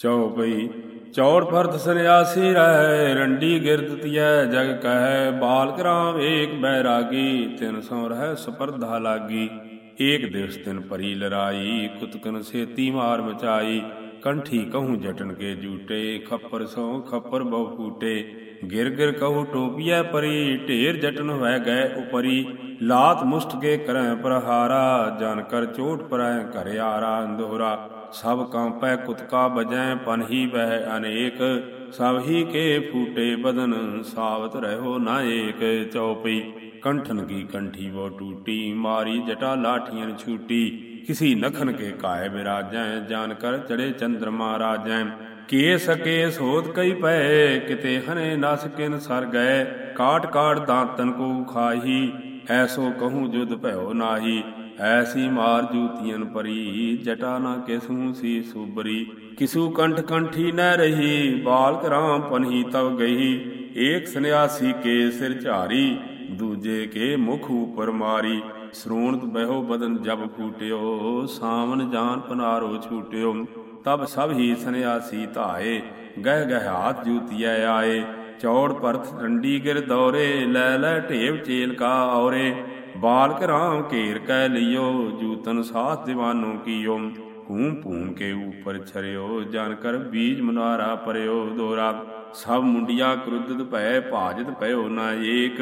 ਚਉਪਈ ਚੌੜ ਫਰਤ ਸੰਿਆਸੀ ਰਹਿ, ਰੰਡੀ ਗਿਰਦ ਤੀਐ, ਜਗ ਕਹੈ ਬਾਲਕ ਰਾਮ ਏਕ ਬੈਰਾਗੀ, ਤਿਨ ਸੋ ਰਹਿ, ਸਪਰਧਾ ਲਾਗੀ। ਏਕ ਦਿਵਸ ਤਿਨ ਪਰੀ ਲਰਾਈ ਕੁਤਕਨ ਸੇਤੀ ਮਾਰ ਮਚਾਈ। ਕੰਠੀ ਕਹੂੰ ਜਟਨ ਕੇ ਜੂਟੇ, ਖੱਪਰ ਸੋ ਖੱਪਰ ਬਹੁ ਫੂਟੇ ਗਿਰ ਗਿਰ ਕਹੂ ਟੋਪੀਐ ਪਰੀ, ਢੇਰ ਜਟਨ ਹੋਇ ਗਏ ਉਪਰੀ। ਲਾਤ ਮੁਸ਼ਟ ਕੇ ਕਰੈ ਪ੍ਰਹਾਰਾ, ਜਨ ਕਰ ਚੋਟ ਪਰੈ ਘਰ ਆਰਾ ਦੋਹਰਾ ਸਭ ਕਾਂਪੈ ਕੁਤਕਾ ਬਜੈ ਪਨਹੀ ਬਹਿ ਅਨੇਕ। ਸਭ ਹੀ ਕੇ ਫੂਟੇ ਬਦਨ, ਸਾਵਤ ਰਹੋ ਨਾ ਏਕ। ਚਉਪਈ ਕੰਠਨ ਕੀ ਕੰਠੀ ਵੋ ਟੂਟੀ, ਮਾਰੀ ਜਟਾ ਲਾਠੀਆਂ ਛੂਟੀ। ਕਿਸੀ ਨਖਨ ਕੇ ਕਾਇ ਬਿਰਾਜੈ, ਜਾਨ ਕਰ ਚੜੇ ਚੰਦਰਮਾ ਕੇ ਸਕੇ ਸੋਧ ਕਈ ਪਏ ਕਿਤੇ ਹਨੇ ਨਸ ਕਿਨ ਸਰ ਗਏ। ਕਾਟ ਕਾਟ ਦਾਂਤਨ ਕੋ ਖਾਹੀ, ਐਸੋ ਕਹੂੰ ਜੁਦ ਭਇਓ ਨਾਹੀ। ਐਸੀ ਮਾਰ ਜੂਤੀਆਂ ਪਰੀ, ਜਟਾ ਨਾ ਕਿਸੂ ਸੀ ਸੂਬਰੀ। ਕਿਸੂ ਕੰਠ ਕੰਠੀ ਨਹਿ ਰਹੀ, ਬਾਲਕ ਰਾਮ ਪਨਹੀ ਤਵ ਗਈ। ਏਕ ਸੰਿਆਸੀ ਕੇ ਸਿਰ ਝਾਰੀ ਦੂਜੇ ਕੇ ਮੁਖ ਉਪਰ ਮਾਰੀ। ਸਰੂਣਤ ਬਹਿਓ ਬਦਨ ਜਬ ਫੂਟਿਓ, ਸਾਵਨ ਜਾਨ ਪਨਾਰੋ ਛੂਟਿਓ। ਤਬ ਸਭ ਹੀ ਸੰਿਆਸੀ ਧਾਏ, ਗਹਿ ਗਹਿ ਹਾਥ ਜੂਤੀਐ ਆਏ। ਚੌੜ ਪਰਥ ਡੰਡੀ ਗਿਰ ਦੌਰੇ, ਲੈ ਲੈ ਢੇਵ ਚੇਲ ਕਾ ਔਰੇ। ਬਾਲਕ ਰਾਮ ਘੇਰ ਕੈ ਲਿਓ, ਜੂਤਨ ਸਾਥ ਦੀਵਾਨੋ ਕੀਓ। ਕੂੰ ਪੂੰ ਕੇ ਉਪਰ ਛਰਿਓ, ਜਨ ਕਰ ਬੀਜ ਮਨਾਰਾ ਪਰਿਓ ਦੋਰਾ। ਸਭ ਮੁੰਡਿਆ ਕ੍ਰੁੱਧਤ ਭੈ ਭਾਜਤ ਭਇਓ ਨਾ ਏਕ।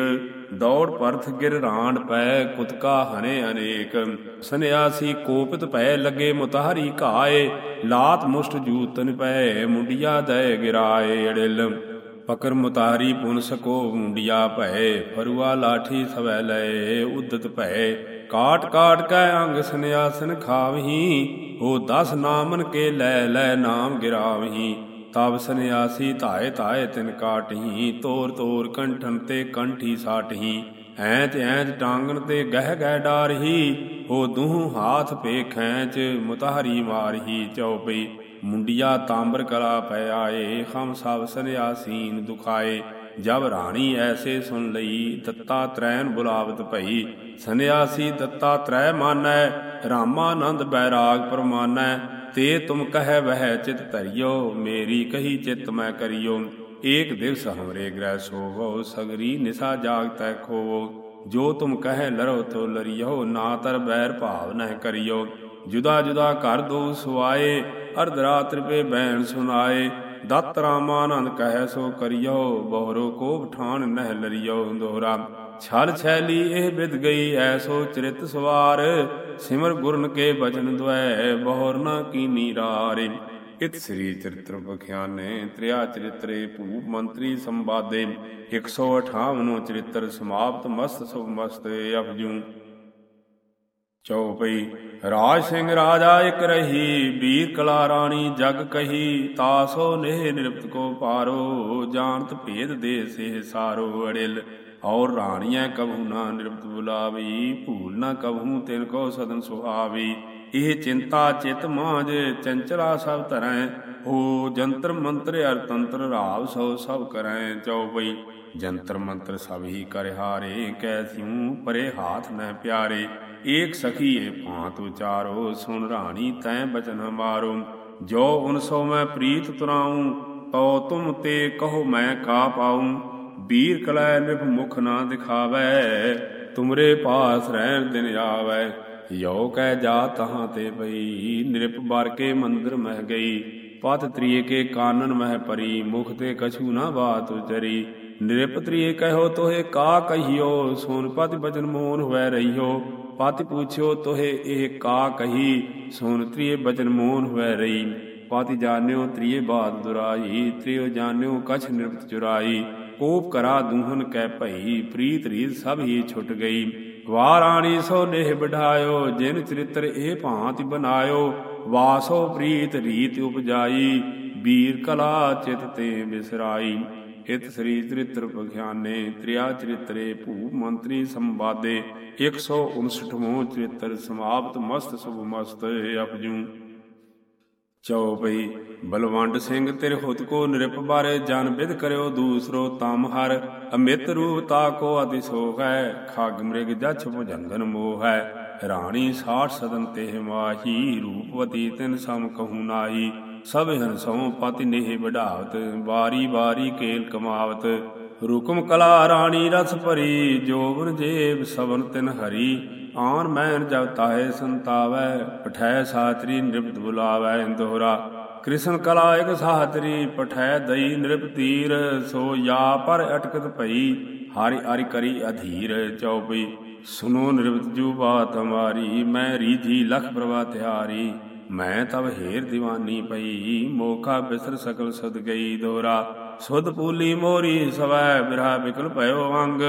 ਦੌੜ ਪਰਥ ਗਿਰ ਰਾਂਡ ਪੈ, ਕੁਤਕਾ ਹਨੇ ਅਨੇਕ। ਸੰਿਆਸੀ ਕੋਪਿਤ ਭੈ ਲੱਗੇ ਮੁਤਹਰੀ ਘਾਏ, ਲਾਤ ਮੁਸ਼ਟ ਜੂਤਨ ਪੈ, ਮੁੰਡਿਆ ਦਇ ਗਿਰਾਏ ਅੜਿਲ। ਪਕਰ ਮੁਤਾਰੀ ਪੁਨ ਸਕੋ, ਮੁੰਡਿਆ ਭੈ, ਫਰੂਆ ਲਾਠੀ ਸਵੈ ਲਏ ਉਦਤ ਭੈ। ਕਾਟ ਕਾਟ ਕੈ ਅੰਗ ਸੰਿਆਸਨ ਖਾਵਹੀ ਹੋ ਦਸ ਨਾਮਨ ਕੇ ਲੈ ਲੈ ਨਾਮ ਗਿਰਾਵਹੀ। ਤਬ ਸੰਿਆਸੀ ਧਾਏ ਧਾਏ ਤਿਨ ਕਾਟਹੀ, ਤੋਰ ਤੋਰ ਕੰਠਨ ਤੇ ਕੰਠੀ ਸਾਟਹੀ। ਐਂਚ ਐਂਚ ਟਾਂਗਣ ਤੇ ਗਹਿ ਗਹਿ ਡਾਰਹੀ, ਹੋ ਦੂਹ ਹਾਥ ਪੇ ਖੈਂਚ, ਮੁਤਹਰੀ ਮਾਰਹੀ ਚਉਪਈ। ਮੁੰਡਿਆ ਤਾਂਬਰ ਕਲਾ ਪੈ ਆਏ, ਹਮ ਸਭ ਸੰਿਆਸੀਨ ਦੁਖਾਏ। ਜਬ ਰਾਣੀ ਐਸੇ ਸੁਣ ਲਈ, ਦਿੱਤਾ ਤ੍ਰੈਨ ਬੁਲਾਵਤ ਭਈ। ਸੰਿਆਸੀ ਦਿੱਤਾ ਤ੍ਰੈ ਮਾਨੈ, ਰਾਮਾਨੰਦ ਬੈਰਾਗ ਪਰਮਾਨੈ। ਤੇ ਤੁਮ ਕਹੈ ਵਹਿ ਚਿਤ ਧਰਿਓ, ਮੇਰੀ ਕਹੀ ਚਿਤ ਮੈਂ ਕਰਿਓ। ਏਕ ਦਿਵਸ ਹਮਰੇ ਗ੍ਰਹਿ ਸੋਵੋ, ਸਗਰੀ ਨਿਸਾ ਜਾਗਤੈ ਖੋਵੋ। ਜੋ ਤੁਮ ਕਹੈ ਲਰੋ ਤੋ ਲਰਿਓ, ਨਾ ਤਰ ਬੈਰ ਭਾਵ ਨਹਿ ਕਰਿਓ। ਜੁਦਾ ਜੁਦਾ ਕਰ ਦੋ ਸੁਆਏ, ਅਰਧ ਰਾਤਰ ਪੇ ਬੈਣ ਸੁਨਾਏ। ਦਤ ਰਾਮਾਨੰਦ ਕਹੈ ਸੋ ਕਰਿਓ, ਬਹਰੋ ਕੋ ਠਾਨ ਨਹਿ ਲਰਿਓ ਦੋਹਰਾ। ਛਲ ਛੈਲੀ ਇਹ ਬਿਦ ਗਈ ਐਸੋ ਚਰਿਤ ਸਵਾਰ। ਸਿਮਰ ਗੁਰਨ ਕੇ ਬਚਨ ਦੁਐ, ਬਹੁਰ ਨਾ ਕੀਨੀ ਰਾਰੇ। ਇਤ ਸ੍ਰੀ ਚਰਿਤ੍ਰ ਬਖਿਆਨੇ, ਤ੍ਰਿਆ ਚਰਿਤਰੇ, ਭੂਪ ਮੰਤਰੀ ਸੰਵਾਦੇ। 158 ਚਰਿਤ੍ਰ ਸਮਾਪਤ, ਮਸਤ ਸੁਭ ਮਸਤ ਅਪਜੂ। ਚਉਪਈ ਰਾਜ ਸਿੰਘ ਰਾਜਾ ਇਕ ਰਹੀ ਵੀਰ ਕਲਾ ਰਾਣੀ ਜਗ ਕਹੀ ਤਾਸੋ ਨੇਹ ਨਿਰਪਤ ਕੋ ਪਾਰੋ, ਜਾਣਤ ਭੇਦ ਦੇ ਸੇ ਸਾਰੋ ਅੜਿਲ। ਔਰ ਰਾਣੀਆਂ ਕਬਹੂ ਨਾ ਨਿਰਪਤ ਬੁਲਾਵੀ, ਭੂਲ ਨਾ ਕਬਹੂ ਤਿਨ ਕੋ ਸਦਨ ਸੁਹਾਵੀ। ਇਹ ਚਿੰਤਾ ਚਿਤ ਮਾਂਜ ਚੰਚਲਾ ਸਭ ਧਰੈ, ਹੋ ਜੰਤਰ ਮੰਤਰ ਅਰ ਤੰਤਰ ਰਾਵ ਸੋ ਸਭ ਕਰੈ ਚਉਪਈ ਜੰਤਰ ਮੰਤਰ ਸਭ ਹੀ ਕਰ ਹਾਰੇ ਕੈਸਿਉ ਪਰੇ ਹਾਥ ਨ ਪਿਆਰੇ। ਏਕ ਸਖੀ ਏ ਭਾਂਤ ਵਿਚਾਰੋ ਸੁਣ ਰਾਣੀ ਤੈ ਬਚਨ ਮਾਰੋ। ਜੋ ਉਨ ਸੋ ਮੈਂ ਪ੍ਰੀਤ ਤੁਰਾਉ ਤੋ ਤੁਮ ਤੇ ਕਹੋ ਮੈਂ ਕਾ ਪਾਉ। ਵੀਰ ਕਲੈ ਨਿਭ ਮੁਖ ਨਾ ਦਿਖਾਵੈ, ਤੁਮਰੇ ਪਾਸ ਰਹਿਣ ਦਿਨ ਆਵੈ। ਯੋ ਕਹਿ ਜਾ ਤਹਾਂ ਤੇ ਪਈ, ਨਿਰਪ ਬਾਰ ਕੇ ਮੰਦਰ ਮਹਿ ਗਈ। ਪਤ ਤ੍ਰਿਏ ਕੇ ਕਾਨਨ ਮਹਿ ਪਰੀ, ਮੁਖ ਤੇ ਕਛੂ ਨਾ ਬਾਤ ਉਚਰੀ। ਨਿਰਪ ਤ੍ਰਿਏ ਕਹਿਓ ਤੋਹੇ ਕਾ ਕਹੀਓ, ਸੋਨ ਪਤ ਬਚਨ ਮੋਨ ਹੋਇ ਰਹੀਓ। ਪਤ ਪੁੱਛਿਓ ਤੋਹੇ ਇਹ ਕਾ ਕਹੀ, ਸੋਨ ਤ੍ਰਿਏ ਬਚਨ ਮੋਨ ਹੋਇ ਰਹੀ। ਪਤ ਜਾਣਿਓ ਤ੍ਰਿਏ ਬਾਤ ਦੁਰਾਈ ਤ੍ਰਿਓ ਜਾਣਿਓ ਕਛ ਨਿਰਪਤ ਚੁਰਾਈ। ਕੋਪ ਕਰਾ ਦੂਹਨ ਕੈ ਭਈ, ਪ੍ਰੀਤ ਰੀਤ ਸਭ ਹੀ ਛੁੱਟ ਗਈ। ਵਾਰਾਣੀ ਸੋ ਨੇਹ ਬਿਠਾਇਓ, ਜਿਨ ਚਰਿਤ੍ਰ ਇਹ ਭਾਂਤ ਬਨਾਇਓ, ਵਾਸੋ ਪ੍ਰੀਤ ਰੀਤ ਉਪਜਾਈ ਵੀਰ ਕਲਾ ਚਿਤ ਤੇ ਬਿਸਰਾਈ। ਇਤ ਸ੍ਰੀ ਚਰਿਤ੍ਰ ਪਖਿਆਨੇ, ਤ੍ਰਿਆ ਚਰਿਤਰੇ ਭੂ ਮੰਤਰੀ ਸੰਵਾਦੇ 159ਵਾਂ ਚਰਿਤ੍ਰ ਸਮਾਪਤ ਮਸਤ ਸੁਭ ਮਸਤ ਅਪਜੂ। ਚਉਪਈ ਬਲਵੰਡ ਸਿੰਘ, ਤੇਰੇ ਹੁਤ ਕੋ ਨਿਰਪ ਬਾਰੇ ਜਨ ਬਿਦ ਕਰਿਓ ਦੂਸਰੋ ਤਮ ਹਰ। ਅਮਿਤ ਰੂਪ ਤਾ ਕੋ ਅਤਿ ਸੋਖ ਹੈ ਮ੍ਰਿਗ ਜਛ ਭੁਜੰਗਨ ਮੋਹੈ ਰਾਣੀ ਸਾਠ ਸਦਨ ਤੇ ਮਾਹੀ, ਰੂਪਵਤੀ ਤਿਨ ਸਮ ਕਹੂ ਨਾਹੀ। ਸਭ ਹੰਸੋਂ ਪਤਿ ਨੇਹ ਵਢਾਵਤ ਵਾਰੀ ਵਾਰੀ ਕੇਲ ਕਮਾਵਤ। ਰੁਕਮ ਕਲਾ ਰਾਣੀ ਰਸ ਭਰੀ, ਜੋਬਨ ਜੇਬ ਸਵਨ ਤਿਨ ਹਰੀ। ਆਨ ਮੈਨ ਜਬ ਤਾਏ ਸੰਤਾਵੈ ਪਠੈ ਸਾਤਰੀ ਨਿਰਪਤ ਬੁਲਾਵੈ ਦੋਹਰਾ। ਕ੍ਰਿਸ਼ਨ ਕਲਾ ਇਕ ਸਾਤਰੀ, ਪਠੈ ਦਈ ਨਿਰਪਤੀਰ ਸੋ ਯਾ ਪਰ ਅਟਕਤ ਭਈ, ਹਰਿ ਹਰਿ ਕਰੀ ਅਧੀਰ ਚਉਪਈ। ਸੁਨੋ ਨਿਰਵਤ ਜੂ ਬਾਤ ਹਮਾਰੀ ਮੈਂ ਰੀਧੀ ਲਖ ਪ੍ਰਵਾ ਤਿਹਾਰੀ। ਮੈਂ ਤਬ ਹੀਰ دیਵਾਨੀ ਪਈ, ਮੋਖਾ ਬਿਸਰ ਸਕਲ ਸਦ ਗਈ ਦੋਰਾ ਸੁਧ ਪੂਲੀ ਮੋਰੀ ਸਵੈ ਬਿਰਹਾ ਬਿਕਲ ਭਇਓ ਅੰਗ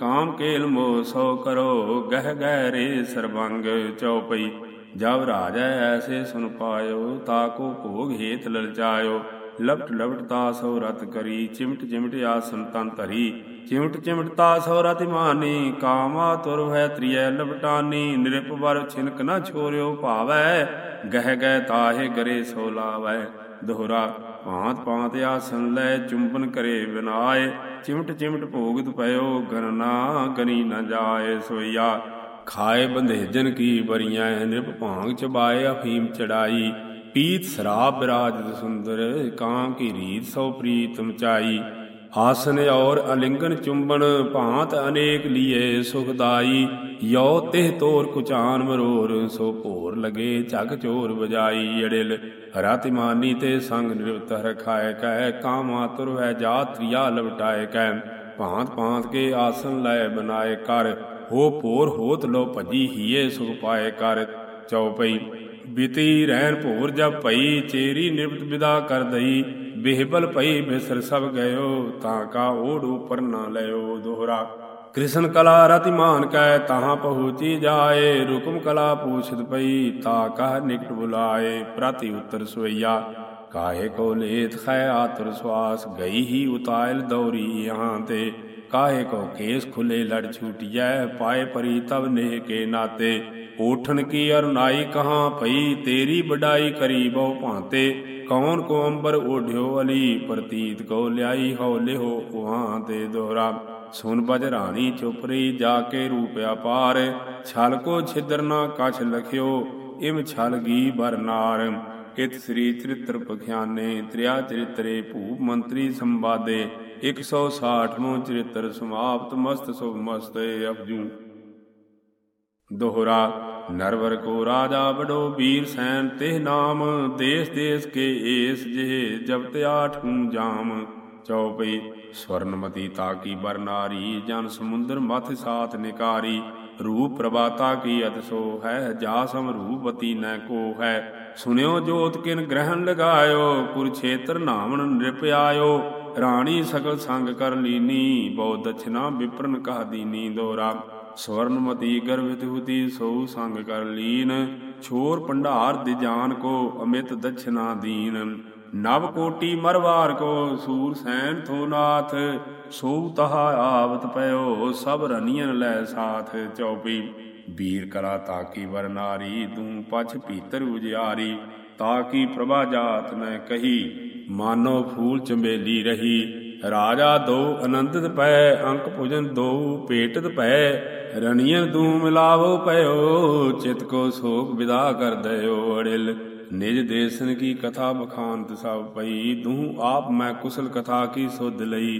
ਕਾਮ ਕੇਲ ਮੋ ਸੋ ਕਰੋ, ਗਹਿ ਗਹਿ ਰੇ ਸਰਬੰਗ ਚਉਪਈ। ਜਬ ਰਾਜੈ ਐਸੇ ਸੁਨ ਪਾਇਓ ਤਾਕੋ ਭੋਗ ਹੇਤ ਲਲਚਾਇਓ ਲਪਟ ਲਪਟ ਤਾ ਸੋ ਰਤ ਕਰੀ, ਚਿਮਟ ਚਿਮਟ ਆਸਨ ਤਨ ਧਰੀ। ਚਿਮਟ ਚਿਮਟ ਤਾ ਸੋ ਰਤਿ ਮਾਨੀ, ਕਾਮਾ ਤੁਰ ਹੈ ਤ੍ਰਿਐ ਲਪਟਾਨੀ। ਨਿਰਪ ਵਰ ਛਿਨਕ ਨਾ ਛੋਰਿਓ ਭਾਵੈ, ਗਹਿ ਗਹਿ ਤਾਹੇ ਗਰੇ ਸੋ ਲਾਵੈ। ਦੋਹਰਾ ਭਾਂਤ ਭਾਂਤ ਆਸਨ ਲੈ ਚੁੰਬਨ ਕਰੇ ਬਿਨਾਏ, ਚਿਮਟ ਚਿਮਟ ਭੋਗਤ ਪਇਓ ਗਰਨਾ ਗਨੀ ਨ ਜਾਏ ਸੋਈਆ। ਖਾਏ ਬੰਧੇਜਨ ਕੀ ਬਰੀਆਂ ਨਿਰਭ ਭਾਂਗ ਚਬਾਏ ਅਫੀਮ ਚੜਾਈ। ਪੀਤ ਸ਼ਰਾਬ ਬਿਰਾਜਤ ਸੁੰਦਰ, ਕਾਂ ਕੀ ਰੀਤ ਸੋ ਪ੍ਰੀਤ ਮਚਾਈ। ਆਸਨ ਔਰ ਅਲਿੰਗਨ ਚੁੰਬਨ ਭਾਂਤ ਅਨੇਕ ਲੀਏ ਸੁਖਦਾਈ ਯੋ ਤਿਹ ਤੋਰ ਕੁਚਾਨ ਮਰੋਰ, ਸੋ ਭੋਰ ਲਗੇ ਝਗ ਚੋਰ ਵਜਾਈ। ਅੜਿਲ ਰਤਿਮਾਨੀ ਤੇ ਸੰਗ ਨਿਰਵਤ ਰਖਾਏ ਕਹਿ ਕਾਮਾ ਤੁਰ ਹੈ ਜਾਤਰੀਆ ਲਵਟਾਏ ਕਹਿ। ਭਾਂਤ ਭਾਂਤ ਕੇ ਆਸਨ ਲੈ ਬਨਾਏ ਕਰ, ਹੋ ਭੋਰ ਹੋਤ ਲੋ ਭਜੀ ਹੀਏ ਸੁਖ ਪਾਏ ਕਰ। ਚਉਪਈ ਬਿਤੀ ਰਹਿਣ ਭੋਰ ਜਬ ਭਈ, ਚੇਰੀ ਨਿਰਵਤ ਵਿਦਾ ਕਰ ਦਈ। ਬਿਹਬਲ ਭਈ ਬਿਸਰ ਸਭ ਗਇਓ, ਤਾਂ ਕਾ ਓੜ ਉਪਰ ਨਾ ਲਿਓ ਦੋਹਰਾ। ਕ੍ਰਿਸ਼ਨ ਕਲਾ ਰਤਿ ਕੈ, ਤਾਹਾਂ ਪਹੁੰਚੀ ਜਾਏ, ਰੁਕਮ ਕਲਾ ਪੂਛਤ ਪਈ ਤਾ ਕਹ ਨਿਕਟ ਬੁਲਾਏ, ਪ੍ਰਤੀ ਉਤਰ ਸੋਈਆ ਕਾਹੇ ਕੋ ਲੇਤ ਖੈ ਆਤਰ ਸਵਾਸ, ਗਈ ਹੀ ਉਤਾਇਲ ਦੌਰੀ ਯਹਾਂ ਤੇ। ਕਾਹੇ ਕੋ ਕੇਸ ਖੁਲੇ ਲੜ ਛੂਟਿਐ, ਪਾਏ ਪਰੀ ਤਬ ਨੇ ਕੇ ਨਾਤੇ। ਓਠਨ ਕੀ ਅਰਨਾਈ ਕਹਾਂ ਭਈ ਤੇਰੀ ਬਡਾਈ ਕਰੀ ਬਹੁ ਭਾਂਤੇ। ਕੌਣ ਕੋ ਅੰਬਰ ਓਢਿਓ ਅਲੀ, ਪ੍ਰਤੀਤ ਕੋ ਲਿਆਈ ਹਉ ਲਿਹੋ ਉਹਾਂ ਤੇ ਦੋਹਰਾ। ਸੁਨ ਬਜ ਰਾਣੀ ਚੁਪ ਰਹੀ ਜਾ ਕੇ ਰੂਪਿਆ ਪਾਰ ਛਲ ਕੋ ਛਿਦਰ ਨਾ ਕਛ ਲਖਿਓ, ਇਮ ਛਲ ਗੀ ਬਰਨਾਰ ਇਤ ਸ੍ਰੀ ਚਰਿਤ੍ਰ ਪਖਿਆਨੇ, ਤ੍ਰਿਆ ਚਰਿਤਰੇ ਭੂਪ ਮੰਤਰੀ ਸੰਵਾਦੇ। 160ਵਾਂ ਚਰਿਤ੍ਰ ਸਮਾਪਤ, ਮਸਤ ਸੁਭ ਮਸਤ ਅਪਜੂ ਦੋਹਰਾ ਨਰਵਰ ਕੋ ਰਾਜਾ ਬੜੋ ਵੀਰ ਸੈਨ ਤਿਹ ਨਾਮ, ਦੇਸ ਦੇਸ ਕੇ ਏਸ ਜਿਹ ਜਬਤ ਆਠੂ ਜਾਮ। ਚਉਪਈ ਸਵਰਨਮਤੀ ਤਾਕੀ ਬਰਨਾਰੀ ਜਨ ਸਮੁੰਦਰ ਮਥ ਸਾਥ ਨਿਕਾਰੀ। ਰੂਪ ਪ੍ਰਭਾਤਾ ਕੀ ਅਤਸੋ ਹੈ ਜਾ ਸਮ ਰੂਪਤੀ ਨੈ ਕੋ ਹੈ। ਸੁਨਿਓ ਜੋਤ ਕਿਨ ਗ੍ਰਹਿਣ ਲਗਾਇਓ ਕੁਰਛੇਤਰ ਨਾਮਨ ਨਿਰਪ ਆਇਓ। ਰਾਣੀ ਸਕਲ ਸੰਗ ਕਰ ਲੀਨੀ ਬਹੁ ਦਛਨਾ ਵਿਪਰਨ ਕਹ ਦੀਨੀ ਦੋਰਾ। ਸਵਰਨਮਤੀ ਗਰਭਿਤ ਹੁਤੀ, ਸੋ ਸੰਗ ਕਰ ਲੀਨ। ਛੋਰ ਭੰਡਾਰ ਦੇ ਜਾਨ ਕੋ ਅਮਿਤ ਦਛਨਾ ਦੀਨ। ਨਵ ਕੋਟੀ ਮਰਵਾਰ ਕੋ ਸੂਰ ਸੈਨ ਥੋ ਨਾਥ। ਸੋ ਤਹਾ ਆਵਤ ਪਇਓ, ਸਭ ਰਨੀਆਂ ਲੈ ਸਾਥ ਚੌਪੀ। ਵੀਰ ਕਲਾ ਤਾਕੀ ਵਰਨਾਰੀ ਤੂੰ ਪਛ ਭੀਤਰ ਉਜਿਆਰੀ। ਤਾਕੀ ਪ੍ਰਭਾ ਜਾਤ ਮੈਂ ਕਹੀ, ਮਾਨੋ ਫੂਲ ਚੰਬੇਲੀ ਰਹੀ। ਰਾਜਾ ਦੋ ਅਨੰਦਿਤ ਪੈ, ਅੰਕ ਭੁਜਨ ਦੋ ਪੇਟਤ ਪੈ, ਰਣੀਆਂ ਦੂ ਮਿਲਾਵੋ ਪਇਓ, ਚਿਤ ਕੋ ਸੋਖ ਵਿਦਾ ਕਰ ਦਇਓ ਅੜਿਲ। ਨਿਜ ਦੇਸਨ ਕੀ ਕਥਾ ਬਖਾਨਤ ਸਭ ਪਈ, ਦੂ ਆਪ ਮੈਂ ਕੁਸਲ ਕਥਾ ਕੀ ਸੁਧ ਲਈ।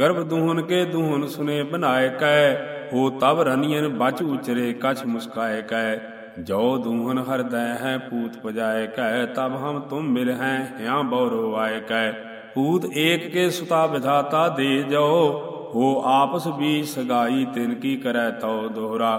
ਗਰਭ ਦੂਹਨ ਕੇ ਦੂਹਨ ਸੁਨੇ ਬਨਾਏ ਕੈ, ਹੋ ਤਬ ਰਨੀਨ ਬਚ ਉਚਰੇ ਕਛ ਮੁਸਕਾਏ ਕੈ। ਜੋ ਦੂਹਨ ਹਰਦੈ ਹੈ, ਪੂਤ ਪਜਾਏ ਕੈ ਤਬ ਹਮ ਤੁਮ ਮਿਲ ਹੈ ਹਿਆ ਬੌਰੋ ਆਏ ਕੈ। ਪੂਤ ਏਕ ਕੇ ਸੁਤਾ ਵਿਧਾਤਾ ਦੇ ਜੋ ਹੋ ਆਪਸ ਵੀ ਸਗਾਈ ਤਿਨ ਕੀ ਕਰੈ ਤਉ ਦੋਹਰਾ।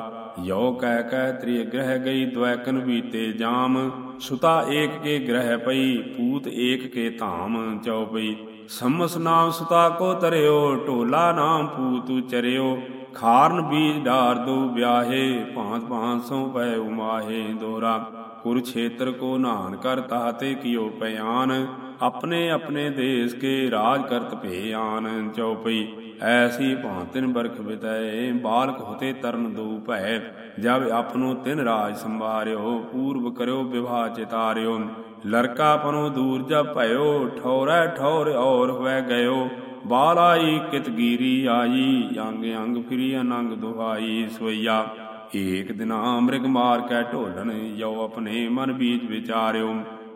ਯੋ ਕਹਿ ਕਹਿ ਤ੍ਰਿ ਗ੍ਰਹਿ ਗਈ ਦ્વੈਕਨ ਬੀਤੇ ਜਾਮ। ਸੁਤਾ ਏਕ ਕੇ ਗ੍ਰਹਿ ਪਈ ਪੂਤ ਏਕ ਕੇ ਧਾਮ ਚਉਪਈ ਸਮਸ ਨਾਮ ਸੁਤਾ ਕੋ ਤਰਿਓ, ਢੋਲਾ ਨਾਮ ਪੂਤ ਚਰਿਓ। ਖਾਰਨ ਬੀਜ ਡਾਰ ਦੋ ਵਿਆਹੇ, ਭਾਂਤ ਭਾਂਤ ਸੋ ਪੈ ਉਮਾਹੇ ਦੋਰਾ ਕੁਰਛੇਤਰ ਕੋ ਨਾਨ ਕਰ ਤਾਤੇ ਕਿਓ ਪਿਆਨ, ਆਪਣੇ ਆਪਣੇ ਦੇਸ ਕੇ ਰਾਜ ਕਰਤ ਭੇ ਆਨ ਚਉਪਈ ਐਸੀ ਭਾਂਤਿਨ ਬਰਖ ਬਿਤੈ, ਬਾਲਕ ਹੋਤੇ ਤਰਨ ਦੂ ਭੈ। ਜਬ ਆਪਨੋ ਤਿਨ ਰਾਜ ਸੰਭਾਰਿਓ, ਪੂਰਬ ਕਰਿਓ ਵਿਵਾਹ ਚਿਤਾਰਿਓ। ਲੜਕਾ ਪਨੋ ਦੂਰ ਜਬ ਭਇਓ, ਠੌਰੈ ਠੌਰ ਔਰ ਹੋਇ ਗਇਓ। ਬਾਲ ਆਈ ਕਿਤ ਗੀਰੀ ਆਈ, ਅੰਗ ਅੰਗ ਫਿਰੀ ਅਨੰਗ ਦੁਹਾਈ ਸੋਈਆ ਏਕ ਦਿਨਾ ਅੰਮ੍ਰਿਗ ਮਾਰ ਕੈ ਢੋਲਣ ਯੋ ਆਪਣੇ ਮਨ ਬੀਜ ਵਿਚਾਰਿਓ।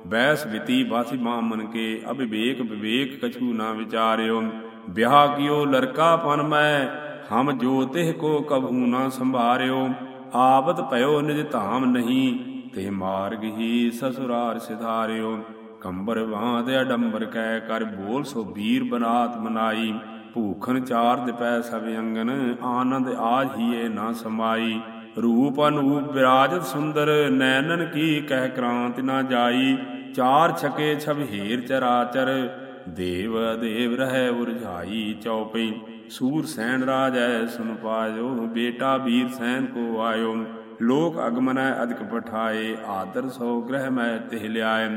ਬੈਸ ਬਿਤੀ ਬਾਸੀ ਮਨ ਕੇ ਅਬਿਵੇਕ ਵਿਵੇਕ ਕਛੂ ਨਾ ਵਿਚਾਰਿਓ। ਵਿਆਹ ਕੀਓ ਲੜਕਾ ਪਨ ਮੈਂ, ਹਮ ਜੋ ਤਿਹ ਕੋ ਕਬੂ ਨਾ ਸੰਭਾਰਿਓ। ਆਵਤ ਭਇਓ ਨਿਜ ਧਾਮ ਨਹੀਂ ਤੇ ਮਾਰਗ ਹੀ ਸਸੁਰਾਰ ਸਿਧਾਰਿਓ। ਕੰਬਰ ਬਾਂਧ ਅਡੰਬਰ ਕਹਿ ਕਰ ਬੋਲ, ਸੋ ਵੀਰ ਬਨਾਤ ਮਨਾਈ। ਭੂਖਨ ਚਾਰ ਦਿਪੈ ਸਭ ਅੰਗਨ, ਆਨੰਦ ਆਜ ਹੀਏ ਨਾ ਸਮਾਈ। ਰੂਪ ਅਨੂਪ ਵਿਰਾਜਤ ਸੁੰਦਰ ਨੈਣਨ ਕੀ ਕਹਿ ਕ੍ਰਾਂਤ ਨਾ ਜਾਈ? ਚਾਰ ਛਕੇ ਛਬ ਹੀਰ ਚਰਾਚਰ, ਦੇਵ ਦੇਵ ਰਹਿ ਉਰਝਾਈ ਚਉਪਈ ਸੂਰ ਸੈਨ ਰਾਜੈ ਸੁਨ ਪਾਇਓ, ਬੇਟਾ ਵੀਰ ਸੈਨ ਕੋ ਆਇਓ। ਲੋਕ ਅਗਮਨੈ ਅਦਿਕ ਪਠਾਏ, ਆਦਰ ਸੋ ਗ੍ਰਹਿ ਮੈਂ ਤਿਹ ਲਿਆਏ।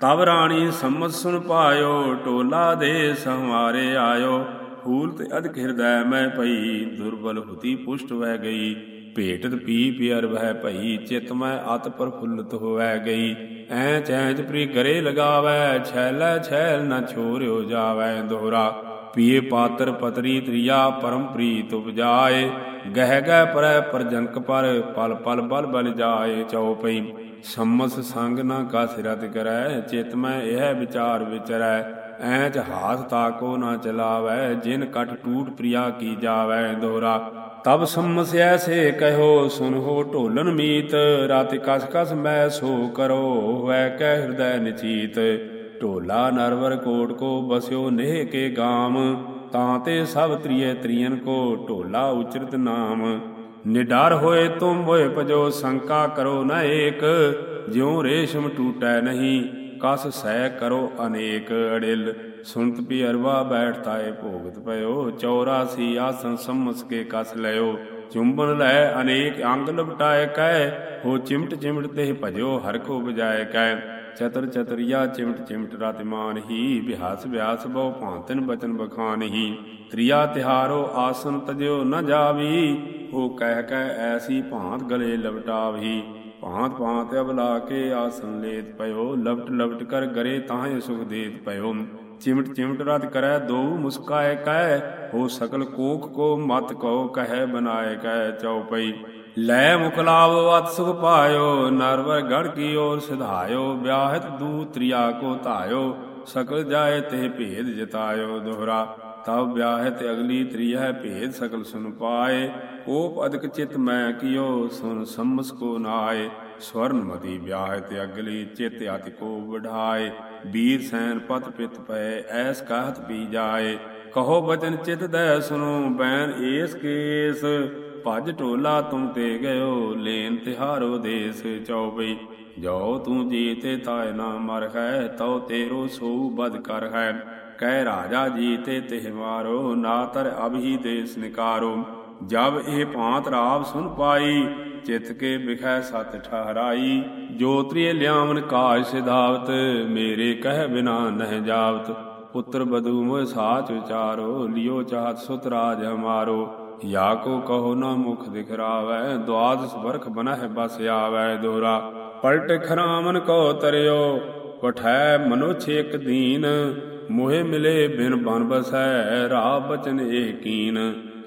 ਤਬ ਰਾਣੀ ਸੰਮਤ ਸੁਨ ਪਾਇਓ, ਟੋਲਾ ਦੇ ਸਹਮਾਰੇ ਆਇਓ। ਫੂਲ ਤੇ ਅਦਿਕ ਹਿਰਦੈ ਮੈਂ ਪਈ ਦੁਰਬਲ ਹੁਤੀ ਪੁਸ਼ਟ ਵਹਿ ਗਈ। ਭੇਟਤ ਪੀ ਪਿਅਰ ਵਹਿ ਭਈ, ਚਿਤ ਮੈਂ ਅਤ ਪ੍ਰਫੁੱਲਤ ਹੋਵੈ ਗਈ। ਐ ਚੈਂਚ ਪ੍ਰੀ ਗਰੇ ਲਗਾਵੈ, ਛੈਲੈ ਛੈਲ ਨ ਛੋਰਿਓ ਜਾਵੈ ਦੋਹਰਾ। ਪੀਏ ਪਾਤਰ ਪਤਰੀ ਤ੍ਰਿਆ ਪਰਮ ਪ੍ਰੀਤ ਉਪਜਾਏ। ਗਹਿ ਗਹਿ ਪਰੈ ਪਰਜਨਕ ਪਰ ਪਲ ਪਲ ਬਲ ਬਲ ਜਾਏ ਚਉਪਈ। ਸੰਮਸ ਸੰਗ ਨਾ ਕਾਸ ਰਤ ਕਰੈ, ਚਿਤ ਮੈਂ ਇਹ ਵਿਚਾਰ ਵਿਚਰੈ। ਐਚ ਹਾਥ ਤਾਕੋ ਨਾ ਚਲਾਵੈ, ਜਿਨ ਕਟ ਟੂਟ ਪ੍ਰਿਆ ਕੀ ਜਾਵੈ ਦੋਹਰਾ। ਤਬ ਸੰਮਸ ਸੇ ਕਹਿਓ ਸੁਨਹੋ ਢੋਲਨ ਮੀਤ। ਰਾਤ ਕਸ ਕਸ ਮੈਂ ਸੋ ਕਰੋ, ਵੈ ਕਹਿ ਹਿਰਦੈ ਨਿਚੀਤ। ਢੋਲਾ ਨਰਵਰ ਕੋਟ ਕੋ ਬਸਿਓ ਨੇਹ ਕੇ ਗਾਮ। ਤਾਂ ਤੇ ਸਭ ਤ੍ਰਿਏ ਤ੍ਰਿਯਨ ਕੋ ਢੋਲਾ ਉਚਰਤ ਨਾਮ। ਨਿਡਰ ਹੋਏ ਤੁਮ ਹੋਏ ਭਜੋ, ਸੰਕਾ ਕਰੋ ਨ ਏਕ। ਜਿਉ ਰੇਸ਼ਮ ਟੂਟੈ ਨਹੀਂ, ਕਸ ਸਹਿ ਕਰੋ ਅਨੇਕ ਅੜਿਲ। ਸੁਨਤ ਪੀ ਅਰਵਾ ਬੈਠਤਾਏ ਭੋਗਤ ਪਇਓ 84 ਆਸਨ ਸੰਮਸ ਕੇ ਕਸ ਲਿਓ ਚੁੰਬਨ ਲੈ ਅਨੇਕ ਅੰਗ ਲਪਟਾਏ ਕੈ, ਹੋ ਚਿਮਟ ਚਿਮਟ ਤੇ ਭਜੋ ਹਰ ਕੋ ਬਜਾਏ ਕੈ। ਚਤਰ ਚਤਰੀਆ ਚਿਮਟ ਚਿਮਟ ਰਤਮਾਨ ਹੀ ਵਿਹਾਸ ਵਿਆਸ ਬਹੁ ਭਾਂਤਨ ਬਚਨ ਬਖਾਨ ਹੀ। ਤ੍ਰਿਆ ਤਿਹਾਰੋ ਆਸਨ ਤਜਿਓ ਨ ਜਾਵੀ, ਹੋ ਕਹਿ ਕਹਿ ਐਸੀ ਭਾਂਤ ਗਲੇ ਲਵਟਾਵੀ ਭਾਂਤ ਭਾਂਤ ਅਬਲਾ ਕੇ ਆਸਨ ਲੇਤ ਪਇਓ ਲਵਟ ਲਵਟ ਕਰ ਗਰੇ ਤਾਹੇ ਸੁਖ ਦੇਤ ਪਇਓ। ਚਿਮਟ ਚਿਮਟ ਰਤ ਕਰੈ, ਦੋ ਮੁਸਕਾਏ ਕਹਿ, ਹੋ ਸਕਲ ਕੋਖ ਕੋ ਮਤ ਕੋ ਕਹੈ ਬਨਾਏ ਕਹਿ ਚਉਪਈ। ਲੈ ਮੁਕਲਾਵ ਵਤ ਸੁਖ ਪਾਇਓ ਨਰਵਰ ਗੜ ਕੀ ਓਰ ਸਿਧਾਇਓ, ਵਿਆਹਤ ਦੂ ਤ੍ਰਿਆ ਕੋ ਧਾਇਓ, ਸਕਲ ਜਾਏ ਤੇ ਭੇਦ ਜਤਾਇਓ ਦੋਹਰਾ। ਤਬ ਵਿਆਹਤ ਅਗਲੀ ਤ੍ਰਿਆ ਭੇਦ ਸਕਲ ਸੁਨ ਪਾਏ ਕੋਪ ਅਦਕ ਚਿਤ ਮੈਂ ਕੀਓ, ਸੁਨ ਸੰਮਸ ਕੋ ਨਾਏ ਸਵਰਨ ਮਦੀ ਵਿਆਹਤ ਅਗਲੀ ਚਿਤ ਅਤਿ ਕੋ ਵਢਾਏ। ਵੀਰ ਸੈਨ ਪਤ ਪਿਤ ਪਏ ਐਸ ਕਾਹਤ ਪੀ ਜਾਏ। ਕਹੋ ਬਚਨ ਚਿਤ ਦੈ ਸੁਨੋ, ਬੈਨ ਏਸ ਕੇਸ। ਭਜ ਢੋਲਾ ਤੁਮ ਤੇ ਗਇਓ, ਲੇਨ ਤਿਹਾਰੋ ਦੇਸ ਚਉਬਈ ਜੋ ਤੂੰ ਜੀਤੇ ਤਾਇ ਨਾ ਮਰ ਹੈ, ਤਉ ਤੇਰੋ ਸੋ ਬਦ ਕਰ ਹੈ। ਕਹਿ ਰਾਜਾ ਜੀਤੇ ਤਿਹ ਮਾਰੋ, ਨਾ ਤਰ ਅਭੀ ਦੇਸ ਨਿਕਾਰੋ। ਜਬ ਇਹ ਭਾਂਤ ਰਾਵ ਸੁਨ ਪਾਈ ਚਿਤ ਕੇ ਬਿਖੈ ਸਤ ਠਹਰਾਈ ਜੋਤਰੀ ਲਿਆਵਨ ਕਾਜ ਸਿਧਾਵਤ, ਮੇਰੇ ਕਹਿ ਬਿਨਾ ਨਹਿ ਜਾਵਤ। ਪੁੱਤਰ ਬਦੂ ਮੋਇ ਸਾਚ ਵਿਚਾਰੋ, ਲਿਓ ਚਾਹਤ ਸੁਤ ਰਾਜ ਹਮਾਰੋ। ਯਾ ਕੋ ਕਹੋ ਨਾ ਮੁਖ ਦਿਖਰਾਵੈ ਦਵਾਦਸ ਵਰਖ ਬਨਹਿ ਬਸ ਆਵੈ ਦੋਰਾ। ਪਲਟ ਖਰਾਮਨ ਕੋ ਤਰਿਓ, ਪਠੈ ਮਨੁਛ ਇਕ ਦੀਨ। ਮੋਹਿ ਮਿਲੇ ਬਿਨ ਬਨ ਬਸੈ ਰਾ ਬਚਨ ਏਕੀਨ।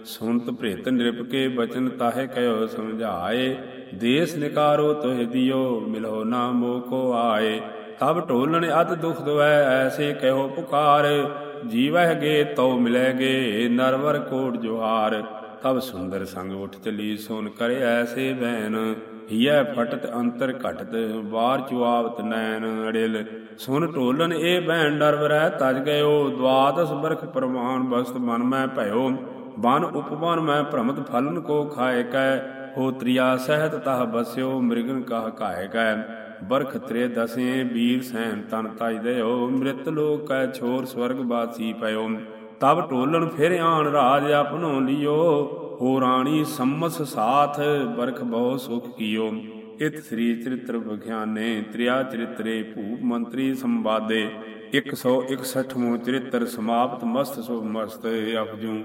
ਸੁਨਤ ਭ੍ਰਿਤ ਨਿਰਪ ਕੇ ਬਚਨ ਤਾਹੇ ਕਹਿਓ ਸਮਝਾਏ। ਦੇਸ ਨਿਕਾਰੋ ਤੋਹਿ ਦਿਓ ਮਿਲੋ ਨਾ ਮੋ ਕੋ ਆਏ। ਤਬ ਢੋਲਣ ਅਤ ਦੁਖ ਦਵੈ ਐਸੇ ਕਹਿਓ ਪੁਕਾਰ। ਜੀਵਹਿ ਗੇ ਤਉ ਮਿਲੈਗੇ ਨਰਵਰ ਕੋਟ ਜੁਹਾਰ। ਤਬ ਸੁੰਦਰ ਸੰਗ ਉਠ ਚਲੀ, ਸੋਨ ਕਰੇ ਐਸੇ ਬੈਨ ਹੀਐ ਫਟਤ ਅੰਤਰ ਘਟਤ, ਵਾਰ ਚੁਆਵਤ ਨੈਣ ਅੜਿਲ ਸੁਨ ਢੋਲਨ ਇਹ ਬੈਨ ਡਰਵਰੈ ਤਜ ਗਇਓ। ਦਵਾਦਸ ਬਰਖ ਪ੍ਰਮਾਨ ਬਸਤ ਮਨ ਮੈਂ ਭਇਓ। ਵਨ ਉਪਵਨ ਮੈਂ ਭ੍ਰਮਤ ਫਲਨ ਕੋ ਖਾਏ ਕੈ, ਹੋ ਤ੍ਰਿਆ ਸਹਿਤ ਤਹ ਬਸਿਓ ਮ੍ਰਿਗਨ ਕਹ ਕਾਏ ਕੈ। ਬਰਖ ਤ੍ਰੇ ਦਸੇ ਬੀਰ ਸੈਨ ਤਨ ਤਜ ਦਇਓ ਮ੍ਰਿਤ ਲੋਕ ਕੈ ਛੋਰ ਸਵਰਗ ਬਾਸੀ ਪਇਓ। ਤਬ ਢੋਲਣ ਫਿਰ ਆਣ ਰਾਜ ਆਪਨੋ ਲਿਓ, ਹੋ ਰਾਣੀ ਸੰਮਸ ਸਾਥ ਬਰਖ ਬਹੁ ਸੁਖ ਕੀਓ। ਇਤ ਸ੍ਰੀ ਚਰਿਤ੍ਰ ਵਿਖਿਆਨੇ ਤ੍ਰਿਆ ਚਰਿਤਰੇ ਭੂਪ ਮੰਤਰੀ ਸੰਵਾਦੇ 161ਵਾਂ ਚਰਿਤ੍ਰ ਸਮਾਪਤ ਮਸਤ ਸੁਭ ਮਸਤ ਅਪਜੂ।